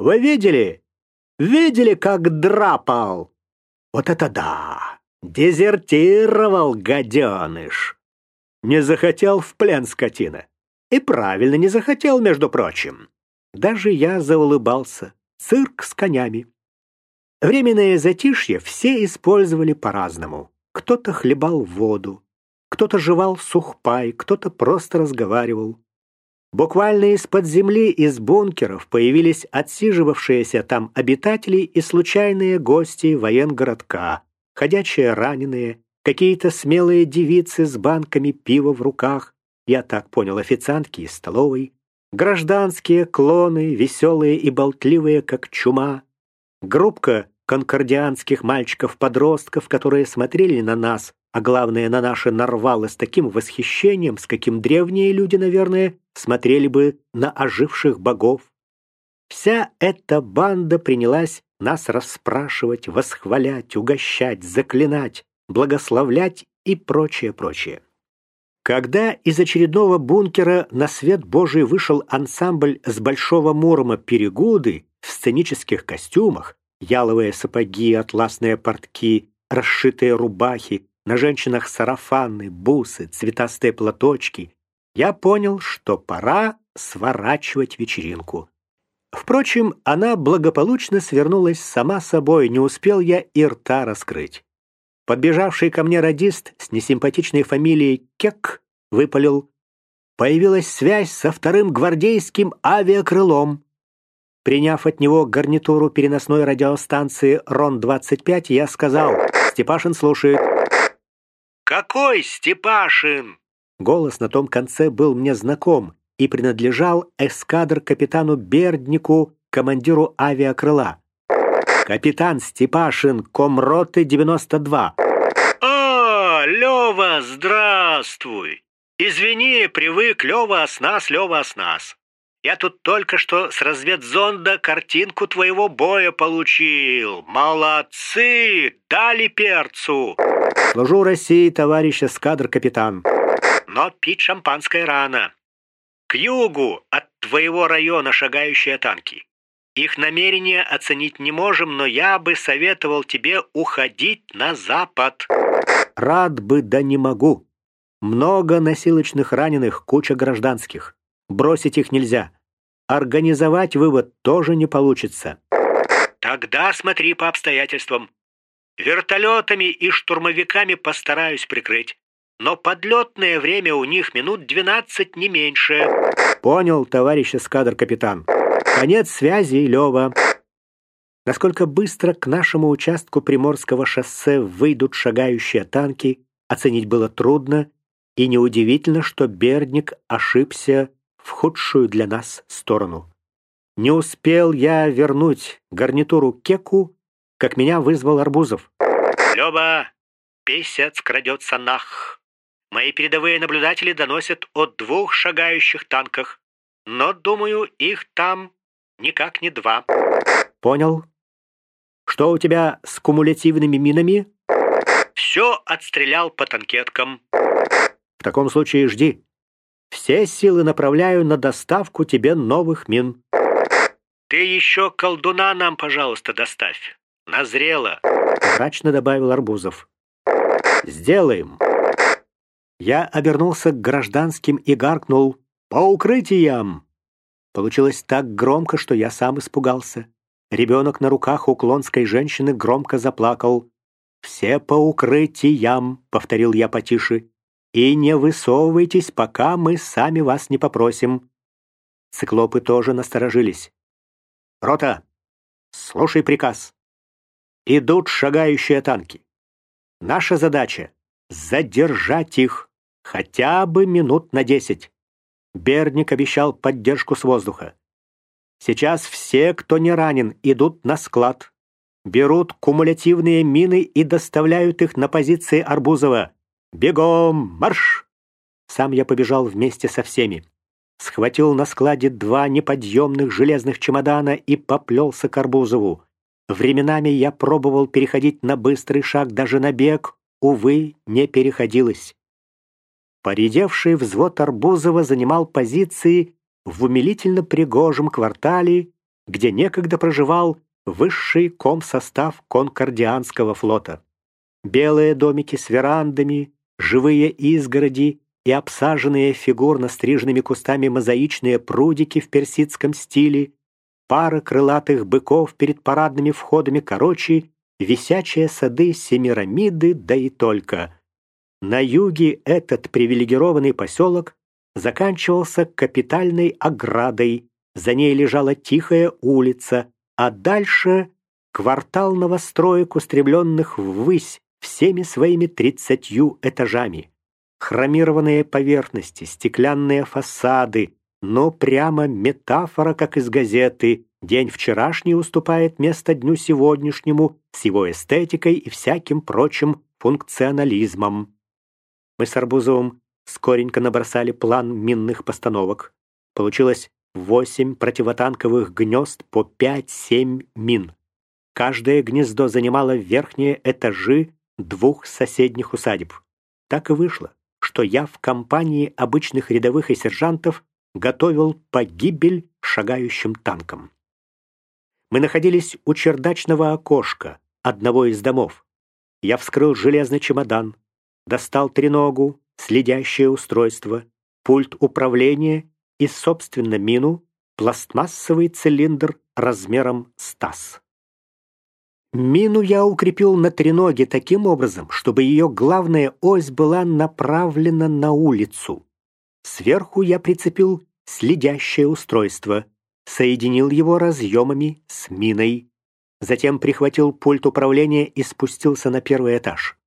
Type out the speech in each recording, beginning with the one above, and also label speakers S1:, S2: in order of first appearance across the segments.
S1: Вы видели? Видели, как драпал? Вот это да! Дезертировал, гаденыш! Не захотел в плен скотина. И правильно не захотел, между прочим. Даже я заулыбался. Цирк с конями. Временное затишье все использовали по-разному. Кто-то хлебал воду, кто-то жевал сухпай, кто-то просто разговаривал. Буквально из-под земли, из бункеров появились отсиживавшиеся там обитатели и случайные гости военгородка, ходячие раненые, какие-то смелые девицы с банками пива в руках, я так понял, официантки из столовой, гражданские клоны, веселые и болтливые, как чума, группка конкордианских мальчиков-подростков, которые смотрели на нас, а главное, на наши нарвалы с таким восхищением, с каким древние люди, наверное, смотрели бы на оживших богов. Вся эта банда принялась нас расспрашивать, восхвалять, угощать, заклинать, благословлять и прочее, прочее. Когда из очередного бункера на свет Божий вышел ансамбль с Большого Мурома «Перегуды» в сценических костюмах, яловые сапоги, атласные портки, расшитые рубахи, на женщинах сарафаны, бусы, цветастые платочки, я понял, что пора сворачивать вечеринку. Впрочем, она благополучно свернулась сама собой, не успел я и рта раскрыть. Подбежавший ко мне радист с несимпатичной фамилией Кек выпалил. Появилась связь со вторым гвардейским авиакрылом. Приняв от него гарнитуру переносной радиостанции РОН-25, я сказал, «Степашин слушает».
S2: «Какой Степашин?»
S1: Голос на том конце был мне знаком и принадлежал эскадр-капитану Берднику, командиру авиакрыла. Капитан Степашин, комроты 92.
S2: «А, Лёва, здравствуй! Извини, привык, Лёва оснас, Лёва оснас. Я тут только что с разведзонда картинку твоего боя получил. Молодцы! Дали перцу!»
S1: «Служу России, товарищ эскадр-капитан».
S2: «Но пить шампанское рано. К югу от твоего района шагающие танки. Их намерения оценить не можем, но я бы советовал тебе уходить на запад.
S1: Рад бы, да не могу. Много насилочных раненых, куча гражданских. Бросить их нельзя. Организовать вывод тоже не получится.
S2: Тогда смотри по обстоятельствам. Вертолетами и штурмовиками постараюсь прикрыть. Но подлетное время у них минут 12 не меньше.
S1: Понял, товарищ эскадр-капитан. Конец связи, Лева. Насколько быстро к нашему участку Приморского шоссе выйдут шагающие танки, оценить было трудно, и неудивительно, что Бердник ошибся в худшую для нас сторону. Не успел я вернуть гарнитуру Кеку, как меня вызвал Арбузов.
S2: «Лёва, писец крадется нах. Мои передовые наблюдатели доносят о двух шагающих танках, но, думаю, их там Никак не два.
S1: Понял. Что у тебя с кумулятивными минами?
S2: Все отстрелял по танкеткам.
S1: В таком случае жди. Все силы направляю на доставку тебе новых мин.
S2: Ты еще колдуна нам, пожалуйста, доставь. Назрело.
S1: Мрачно добавил Арбузов. Сделаем. Я обернулся к гражданским и гаркнул «По укрытиям!» Получилось так громко, что я сам испугался. Ребенок на руках у клонской женщины громко заплакал. «Все по укрытиям», — повторил я потише, «и не высовывайтесь, пока мы сами вас не попросим». Циклопы тоже насторожились. «Рота, слушай приказ. Идут шагающие танки. Наша задача — задержать их хотя бы минут на десять. Берник обещал поддержку с воздуха. Сейчас все, кто не ранен, идут на склад, берут кумулятивные мины и доставляют их на позиции Арбузова. Бегом, марш! Сам я побежал вместе со всеми. Схватил на складе два неподъемных железных чемодана и поплелся к Арбузову. Временами я пробовал переходить на быстрый шаг, даже на бег, увы, не переходилось. Поредевший взвод Арбузова занимал позиции в умилительно пригожем квартале где некогда проживал высший комсостав Конкордианского флота. Белые домики с верандами, живые изгороди и обсаженные фигурно стриженными кустами мозаичные прудики в персидском стиле, пара крылатых быков перед парадными входами, короче, висячие сады Семирамиды, да и только. На юге этот привилегированный поселок заканчивался капитальной оградой, за ней лежала тихая улица, а дальше квартал новостроек, устремленных ввысь всеми своими тридцатью этажами. Хромированные поверхности, стеклянные фасады, но прямо метафора, как из газеты. День вчерашний уступает место дню сегодняшнему с его эстетикой и всяким прочим функционализмом. Мы с Арбузовым скоренько набросали план минных постановок. Получилось восемь противотанковых гнезд по пять-семь мин. Каждое гнездо занимало верхние этажи двух соседних усадеб. Так и вышло, что я в компании обычных рядовых и сержантов готовил погибель шагающим танкам. Мы находились у чердачного окошка одного из домов. Я вскрыл железный чемодан, достал треногу, следящее устройство, пульт управления и, собственно, мину, пластмассовый цилиндр размером с таз. Мину я укрепил на треноге таким образом, чтобы ее главная ось была направлена на улицу. Сверху я прицепил следящее устройство, соединил его разъемами с миной, затем прихватил пульт управления и спустился на первый этаж.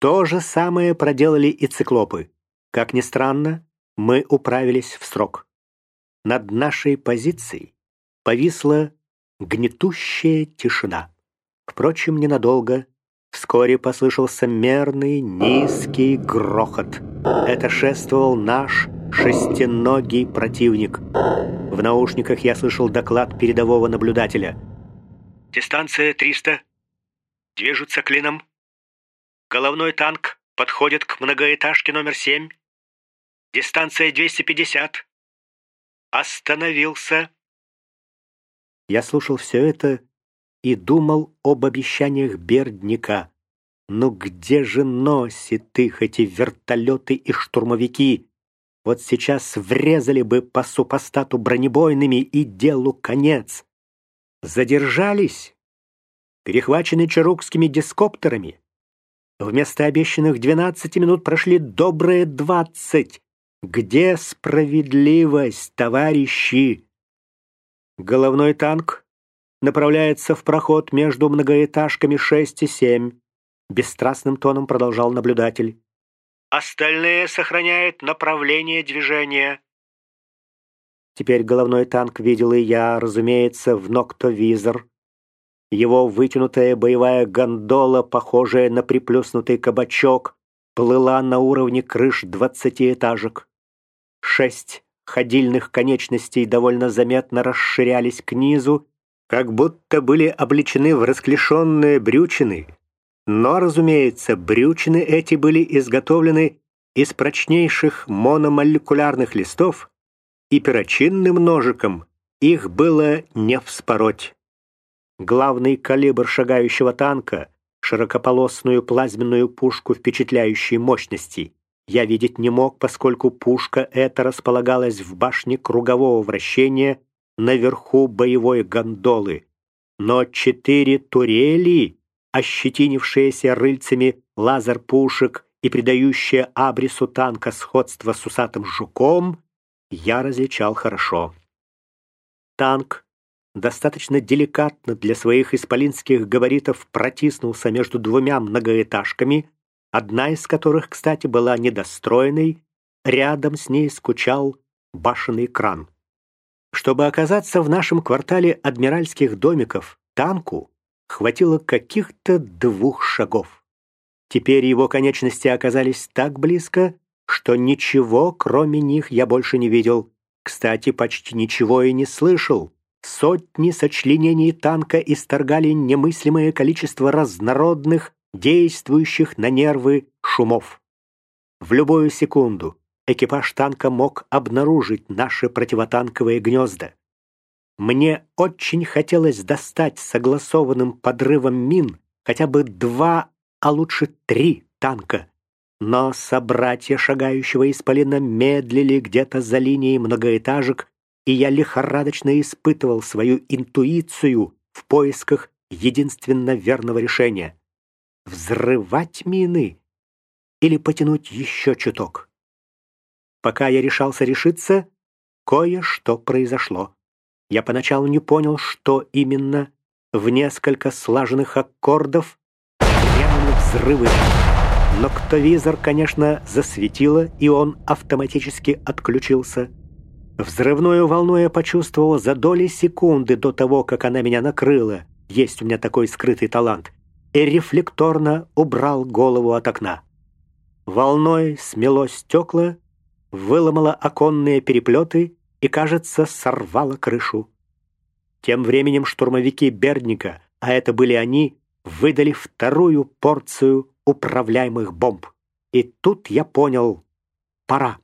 S1: То же самое проделали и циклопы. Как ни странно, мы управились в срок. Над нашей позицией повисла гнетущая тишина. Впрочем, ненадолго. Вскоре послышался мерный, низкий грохот. Это шествовал наш шестиногий противник. В наушниках я слышал доклад передового наблюдателя.
S2: «Дистанция 300. Движутся клином. Головной танк подходит к многоэтажке номер 7. Дистанция 250. Остановился».
S1: Я слушал все это и думал об обещаниях Бердника. Но где же носит их эти вертолеты и штурмовики? Вот сейчас врезали бы по супостату бронебойными и делу конец. Задержались, перехвачены чарукскими дископтерами. Вместо обещанных 12 минут прошли добрые 20. Где справедливость, товарищи? Головной танк направляется в проход между многоэтажками 6 и 7. Бесстрастным тоном продолжал наблюдатель.
S2: Остальные сохраняют направление движения.
S1: Теперь головной танк видел и я, разумеется, в ноктовизор. Его вытянутая боевая гондола, похожая на приплюснутый кабачок, плыла на уровне крыш двадцатиэтажек. Шесть ходильных конечностей довольно заметно расширялись к низу как будто были облечены в расклешенные брючины. Но, разумеется, брючины эти были изготовлены из прочнейших мономолекулярных листов, и перочинным ножиком их было не вспороть. Главный калибр шагающего танка, широкополосную плазменную пушку впечатляющей мощности, я видеть не мог, поскольку пушка эта располагалась в башне кругового вращения наверху боевой гондолы, но четыре турели, ощетинившиеся рыльцами лазер-пушек и придающие абрису танка сходство с усатым жуком, я различал хорошо. Танк достаточно деликатно для своих исполинских габаритов протиснулся между двумя многоэтажками, одна из которых, кстати, была недостроенной, рядом с ней скучал башенный кран. Чтобы оказаться в нашем квартале адмиральских домиков, танку хватило каких-то двух шагов. Теперь его конечности оказались так близко, что ничего, кроме них, я больше не видел. Кстати, почти ничего и не слышал. Сотни сочленений танка исторгали немыслимое количество разнородных, действующих на нервы шумов. В любую секунду экипаж танка мог обнаружить наши противотанковые гнезда. Мне очень хотелось достать согласованным подрывом мин хотя бы два, а лучше три танка. Но собратья шагающего исполина медлили где-то за линией многоэтажек, и я лихорадочно испытывал свою интуицию в поисках единственно верного решения. Взрывать мины или потянуть еще чуток. Пока я решался решиться, кое-что произошло. Я поначалу не понял, что именно. В несколько слаженных аккордов грянули взрывы. Но ктовизор, конечно, засветило, и он автоматически отключился. Взрывную волну я почувствовал за доли секунды до того, как она меня накрыла. Есть у меня такой скрытый талант. И рефлекторно убрал голову от окна. Волной смело стекла, выломало оконные переплеты и, кажется, сорвало крышу. Тем временем штурмовики Бердника, а это были они, выдали вторую порцию управляемых бомб. И тут я понял — пора.